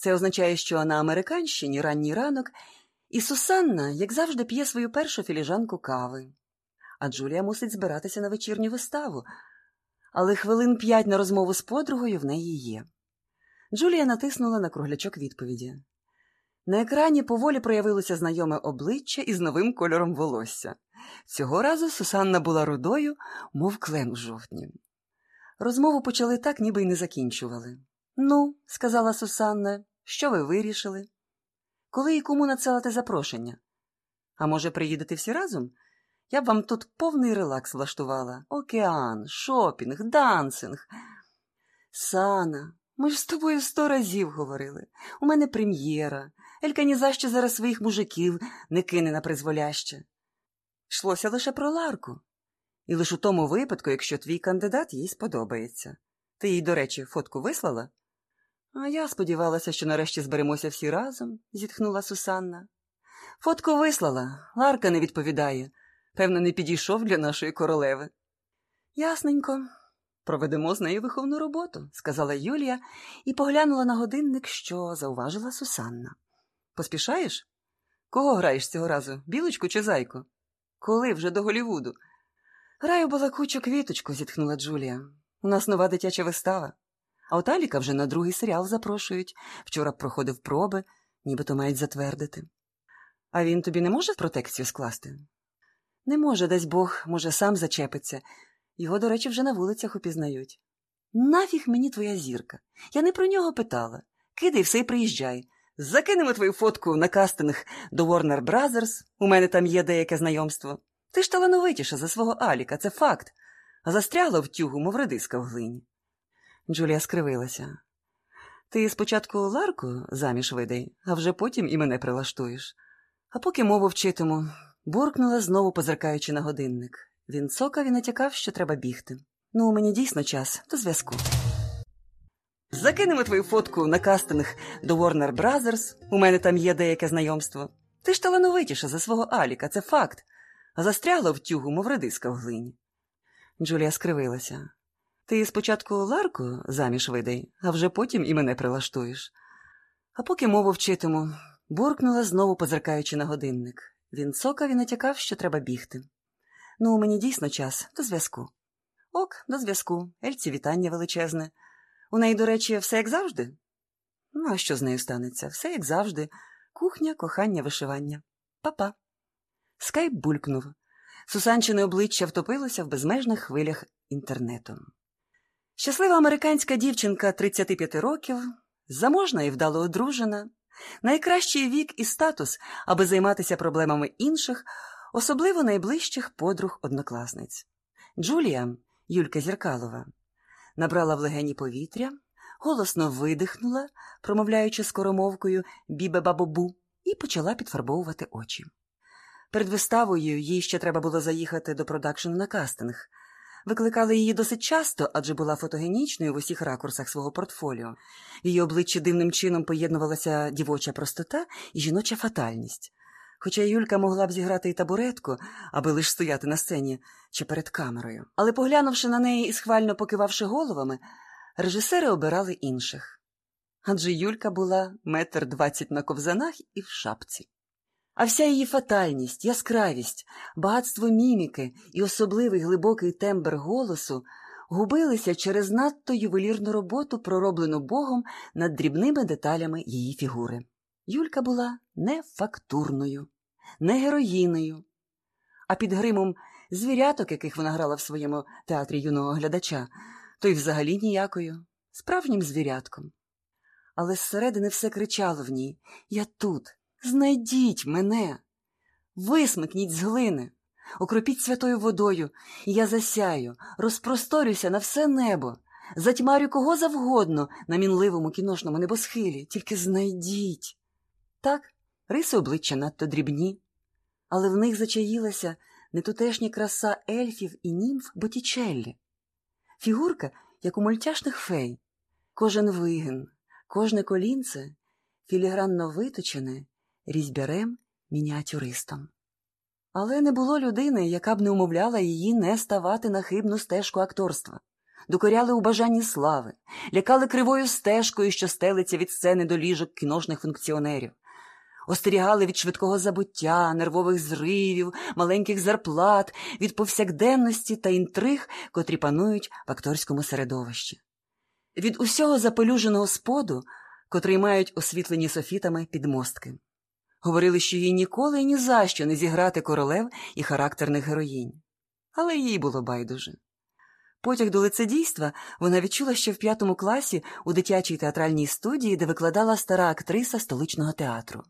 Це означає, що на американщині ранній ранок, і Сусанна, як завжди, п'є свою першу філіжанку кави. А Джулія мусить збиратися на вечірню виставу, але хвилин п'ять на розмову з подругою в неї є. Джулія натиснула на круглячок відповіді. На екрані поволі проявилося знайоме обличчя із новим кольором волосся. Цього разу Сусанна була рудою, мов клен у жовтні. Розмову почали так, ніби й не закінчували. Ну, сказала Сусанна, що ви вирішили? Коли і кому надсилати запрошення? А може, приїдете всі разом? Я б вам тут повний релакс влаштувала. Океан, шопінг, дансинг. Сана, ми ж з тобою сто разів говорили. У мене прем'єра. Елька ні за що зараз своїх мужиків не кине на призволяще. Йшлося лише про Ларку. І лише у тому випадку, якщо твій кандидат їй сподобається. Ти їй, до речі, фотку вислала? А я сподівалася, що нарешті зберемося всі разом, зітхнула Сусанна. Фотку вислала, Ларка не відповідає. Певно, не підійшов для нашої королеви. Ясненько, проведемо з нею виховну роботу, сказала Юлія і поглянула на годинник, що зауважила Сусанна. Поспішаєш? Кого граєш цього разу? Білочку чи зайку? Коли вже до Голівуду? Граю балакучу квіточку, зітхнула Джулія. У нас нова дитяча вистава. А от Аліка вже на другий серіал запрошують. Вчора проходив проби, нібито мають затвердити. А він тобі не може протекцію скласти? Не може, дасть Бог, може, сам зачепиться. Його, до речі, вже на вулицях упізнають. Нафіг мені твоя зірка. Я не про нього питала. Кидай все і приїжджай. Закинемо твою фотку на кастинг до Warner Brothers. У мене там є деяке знайомство. Ти ж талановитіша за свого Аліка, це факт. А застрягла в тюгу, мов редиска в глині. Джулія скривилася. Ти спочатку Ларку заміж видай, а вже потім і мене прилаштуєш. А поки мову вчитиму, буркнула, знову позиркаючи на годинник. Він цокав і натякав, що треба бігти. Ну, мені дійсно час до зв'язку. Закинемо твою фотку на кастинг до Warner Brothers. У мене там є деяке знайомство. Ти ж талановитіша за свого Аліка, це факт. А застрягла в тюгу, мов редиска в глині. Джулія скривилася. Ти спочатку Ларку заміж видай, а вже потім і мене прилаштуєш. А поки мову вчитиму, буркнула, знову позиркаючи на годинник. Він цокав і натякав, що треба бігти. Ну, мені дійсно час до зв'язку. Ок, до зв'язку. Ельці вітання величезне. У неї, до речі, все як завжди? Ну, а що з нею станеться? Все як завжди. Кухня, кохання, вишивання. Па-па. Скайп булькнув. Сусанчине обличчя втопилося в безмежних хвилях інтернету. Щаслива американська дівчинка 35 років, заможна і вдало одружена, найкращий вік і статус, аби займатися проблемами інших, особливо найближчих подруг однокласниць. Джулія, Юлька Зіркалова, набрала в легені повітря, голосно видихнула, промовляючи скоромовкою бібе-бабобу, і почала підфарбовувати очі. Перед виставою їй ще треба було заїхати до продакшену на кастинг. Викликали її досить часто, адже була фотогенічною в усіх ракурсах свого портфоліо. В її обличчі дивним чином поєднувалася дівоча простота і жіноча фатальність. Хоча Юлька могла б зіграти і табуретку, аби лиш стояти на сцені чи перед камерою. Але, поглянувши на неї і схвально покивавши головами, режисери обирали інших. Адже Юлька була метр двадцять на ковзанах і в шапці. А вся її фатальність, яскравість, багатство міміки і особливий глибокий тембр голосу губилися через надто ювелірну роботу, пророблену Богом над дрібними деталями її фігури. Юлька була не фактурною, не героїною, а під гримом звіряток, яких вона грала в своєму театрі юного глядача, то й взагалі ніякою, справжнім звірятком. Але зсередини все кричало в ній Я тут. Знайдіть мене, висмикніть з глини, окропіть святою водою, і я засяю, розпросторюся на все небо, затьмарю кого завгодно на мінливому кіношному небосхилі, тільки знайдіть. Так, риси обличчя надто дрібні, але в них зачаїлася нетутешня краса ельфів і німф Боттічеллі. Фігурка, як у мультяшних фей, кожен вигин, кожне колінце філігранно виточене різьбярем мініатюристом. Але не було людини, яка б не умовляла її не ставати на хибну стежку акторства. докоряли у бажанні слави, лякали кривою стежкою, що стелиться від сцени до ліжок кіношних функціонерів, остерігали від швидкого забуття, нервових зривів, маленьких зарплат, від повсякденності та інтриг, котрі панують в акторському середовищі, від усього запелюженого споду, котрий мають освітлені софітами підмостки. Говорили, що їй ніколи і ні за що не зіграти королев і характерних героїнь. Але їй було байдуже. Потяг до лицедійства вона відчула ще в п'ятому класі у дитячій театральній студії, де викладала стара актриса столичного театру.